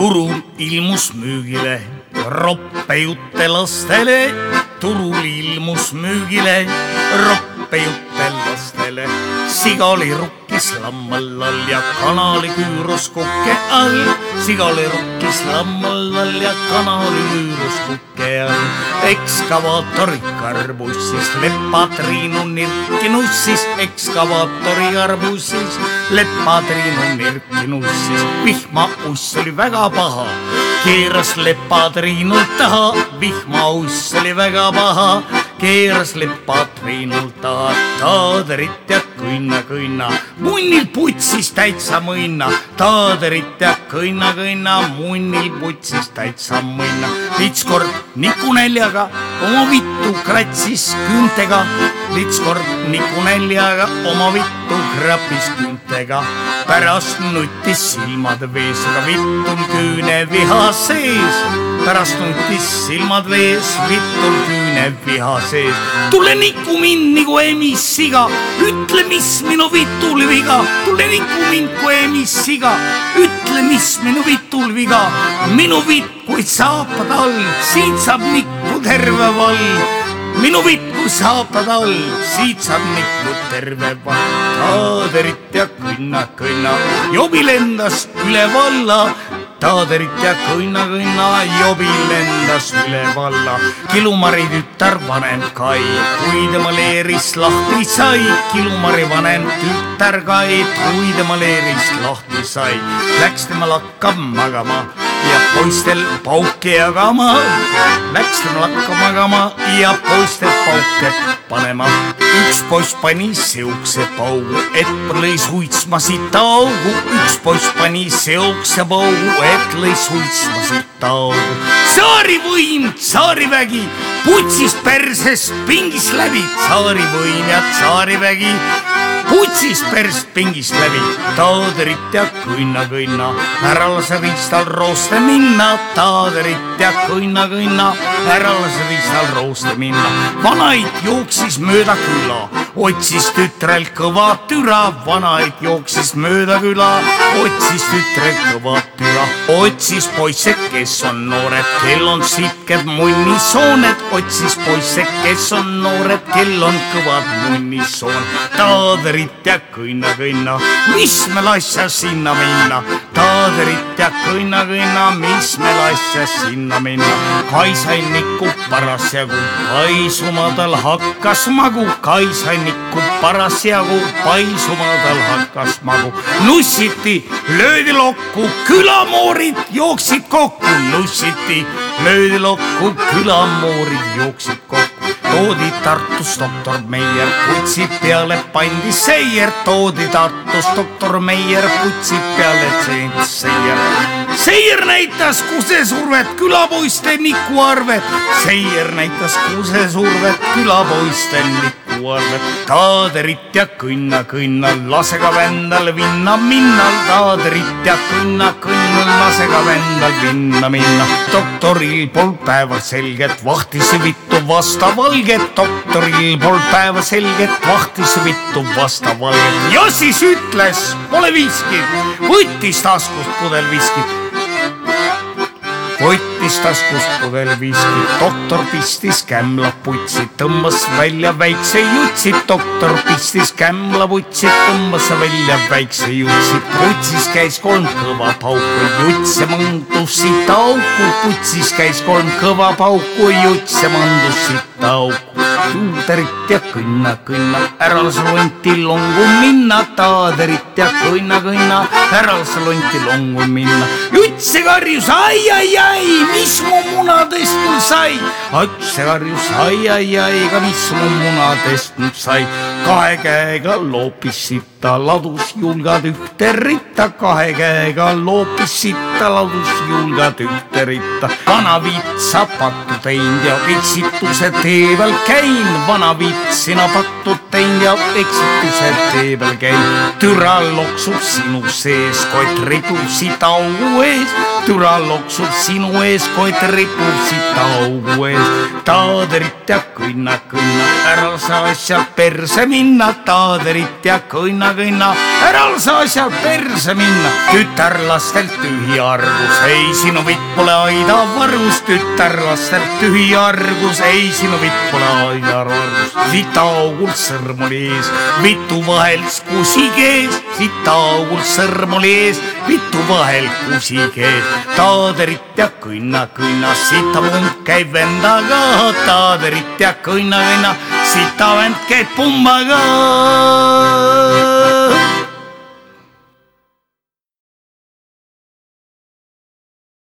turul ilmus müügile roppejutte lastele, turul ilmus müügile roppejutte lastele. siga oli rukkis lammal all ja kana oli küürus kuke all. siga oli rukkis lammal all ja kana oli küürus kuke all. ekskavaatori karbussis lepatriinu nirki nussis, ekskavaatori karbussis lepatriinu nirki nussis. vihmauss oli väga paha keeras lepad Triinult taha, vihmauss oli väga paha, keeras lepad Triinult taha, taaderit ja kõnna-kõnna, munnil putsis täitsa mõnna, taaderit ja kõnna-kõnna, munnil putsis täitsa mõnna. litskord nikunäljaga oma vittu kratsis küüntega, litskord nikunäljaga oma vittu krapis küüntega pärast nutis silmad vees, aga vittul küüne viha sees. pärast nutis silmad vees, vittul küüne viha sees. tule niku mind nagu emis siga, ütle, mis minu vitul viga. tule niku mind kui emis siga, ütle, mis minu vitul viga. minu vitt, kui saapad all, siit saab nikku terve vald minu vitku saapad all, siit saab nikku terve vald. taaderit ja kõnna, kõnna, jobi lendas üle valla. Taaderit ja kõnna, kõnna, jobi lendas üle valla. Kilumari tütar vanem Kai, kui tema leerist lahti sai. Kilumari vanem tütar Kai, kui tema leerist lahti sai. Läks tema lakka magama ja poistel pauke jagama. Läks tema lakka magama ja poistel pauke panema. üks poiss pani siukse paugu, et lõi suitsma siit augu. üks poiss pani siukse paugu, et lõi suitsma siit augu. tsaarivõim, tsaarivägi, putsis perses pingis läbi. tsaarivõim ja tsaarivägi putsis perst pingist läbi, taaderit ja kõnna-kõnna, ära lase riistal rooste minna, taaderit ja kõnna-kõnna, ära lase riistal rooste minna. vanaid jooksis mööda küla, otsis tütrel kõva türa, vanaid jooksis mööda küla, otsis tütrel kõva türa, otsis poisse, kes on noored, kel on sitked munnisooned, otsis poisse, kes on noored, kel on kõvad munnisooned, taaderit taaderit ja kõnna-kõnna, mis meil asja sinna minna. taaderit ja kõnna-kõnna, mis meil asja sinna minna. Kai sai nikku parasjagu, paisuma tal hakkas magu, Kai sai nikku parasjagu, paisuma tal hakkas magu. nussiti, löödi lokku, külamoorid jooksid kokku, nussiti, löödi lokku, külamoorid jooksid kokku toodi Tartus doktor Meier, putsi peale pandi seier, toodi Tartus doktor Meier, putsi peale seier. seier näitas kusesurvet, külapoiste nikuarvet, seier näitas kusesurvet, külapoiste nikuarvet. taaderit ja kõnna, kõnna, lase ka vendal vinna minna, taaderit ja kõnna, kõnna, lase ka vendal vinna minna. doktoril polnud päeva selget, vahtis vittu vastaval valget, doktoril polnud päeva selget, vahtis vittu vastu valget ja siis ütles, pole viskit, võttis taskust pudel viskit võttis taskust pudel viskit, doktor pistis kämla putsi, tõmbas välja väikse jutsi, doktor pistis kämla putsi, tõmbas välja väikse jutsi, putsis käis kolm kõva pauku, juts ja mandus siit auku, putsis käis kolm kõva pauku, juts ja mandus siit auku tuuderit ja kõnna, kõnna, ära lase lonti longu minna, taaderit ja kõnna, kõnna, ära lase lonti longu minna. jutt see karjus ai, ai, ai, mis mu munadest nüüd sai? jutt see karjus ai, ai, ai, aga mis mu munadest nüüd sai? kahe käega loopis sita, ladus julgad ühte ritta, kahe käega loopis sita, ladus julgad ühte ritta. vana vitsa pattu teinud ja eksituse tee peal käin, vana vitsina pattu teinud ja eksituse tee peal käin. türa loksub sinu sees, kott ripub siit augu ees, türa loksub sinu ees, kott ripub siit augu ees. taaderit ja kõnna, kõnna, ära sa asja perse minna, taaderit ja kõnna, kõnna-kõnna, ära lase asjal perse minna. tütarlastelt tühi argus, ei sinu vitt pole aida vargus, tütarlastelt tühi argus, ei sinu vitt pole aida vargus. sita augult sõrm oli ees, vitu vahel kusi kees, sita augult sõrm oli ees, vitu vahel kusi kees. taaderit ja kõnna-kõnna, sita pump käib vendaga, taaderit ja kõnna-kõnna, sita vend käib pumbaga